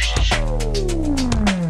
Check